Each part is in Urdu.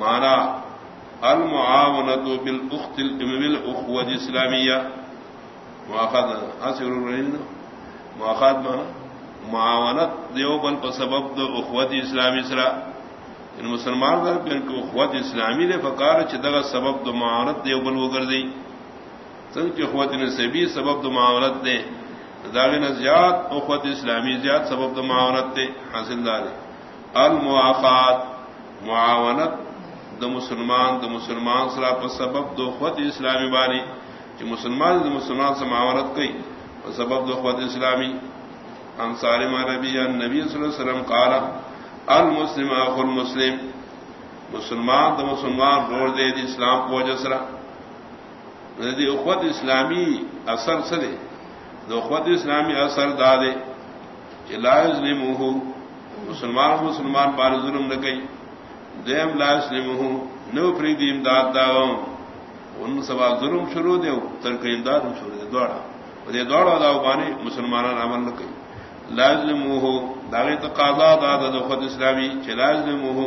مانا المعاونت بالاخت بالاخوة الاسلامیہ مواخذ حاصل مواخذ مانا معاونت دیو بل پر سبب دو اخوت اسلامی سرا. ان مسلمان در پہ ان کو اخوت اسلامی نے فکار چدگا سبب دو معاونت دیو بل وہ کر دی سنگ کی اخوت نصیبی سبب دو معاونت دے. داغن زیاد اخوت اسلامی زیاد سبب دو معاونت دے، حاصل دار المواقات معاونت د مسلمان د مسلمان سرا پر سبب دو اخوت اسلامی بانی کہ مسلمان د مسلمان سے معاونت کئی سبب دو اخوت اسلامی انصار نبی نبی صلی اللہ علیہ وسلم قال، المسلم اخو المسلم. مسلمان تو مسلمان روڑ دے دی اسلام کو جسرا دی اخوت اسلامی اثر سرے دو اخوت اسلامی اثر دادے کہ لا یظلمہ مسلمان مسلمان بار ظلم نہ کئی دیم لا یظلمہ نو فریدی امداد داغوں ان سبا ظلم شروع دے ترک امداد ہم شروع دے دوڑا دے دوڑا داو بانی مسلمانان عمل نہ کئی. لازم ہو داغی تقاضا دادا دخت اسلامی چلازم ہو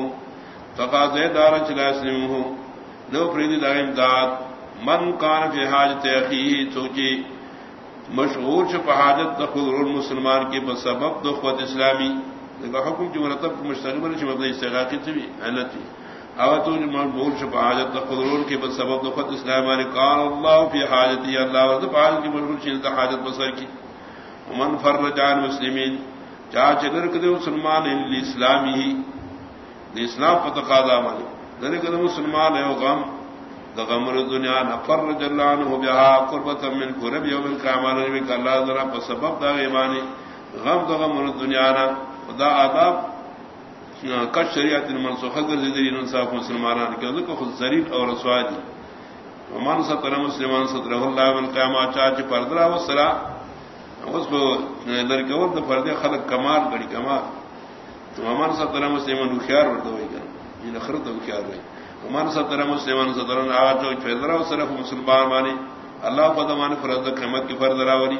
تقاضے دار چلازم ہو نو فریدی دا امداد، من کان فی حاجت اخیہ سوچی مشغول چھ حاجت دخل مسلمان کے بسبب دخوت اسلامی. دیکھا حکم کی مرتب مشتغل چھ مبدا استغاقی سے بھی اہلت تھی او تو مقبول چھ حاجت دخل کے بسبب دخوت اسلامی کان اللہ فی حاجتی اللہ ورد حاجت کی مشغول چھ حاجت بسر کی من فرج عن مسلمین، چا چگر کدے مسلمان اسلامی ہی اسلام پر تقاضا مانی دنے کدے مسلمان ہے غم دا غمر دنیا نہ فرج اللہ عنہ بها قربت من قرب یوم القیامت نبی کہ اللہ ذرا پر سبب دا ایمانی، غم دا غمر دنیا نہ دا آداب کش شریعت منسوخہ کر دی انصاف مسلمانان کہ ان خود ظریف اور رسوا دی ومن ستر مسلمان ستر اللہ من والقیامت چاچ پردرا والسلام اس کو لڑکور تو فردے خلق کمال بڑی کمال. تو ہمان سترہ مسلمان ہوشیار ورد ہوئی گا یہ نخر تو ہوشیار رہی ہمان سترہ مسلمان سترہ آج جو فیضرہ صرف مسلمان مانی اللہ پدمان فرد قیمت کی فرد راوری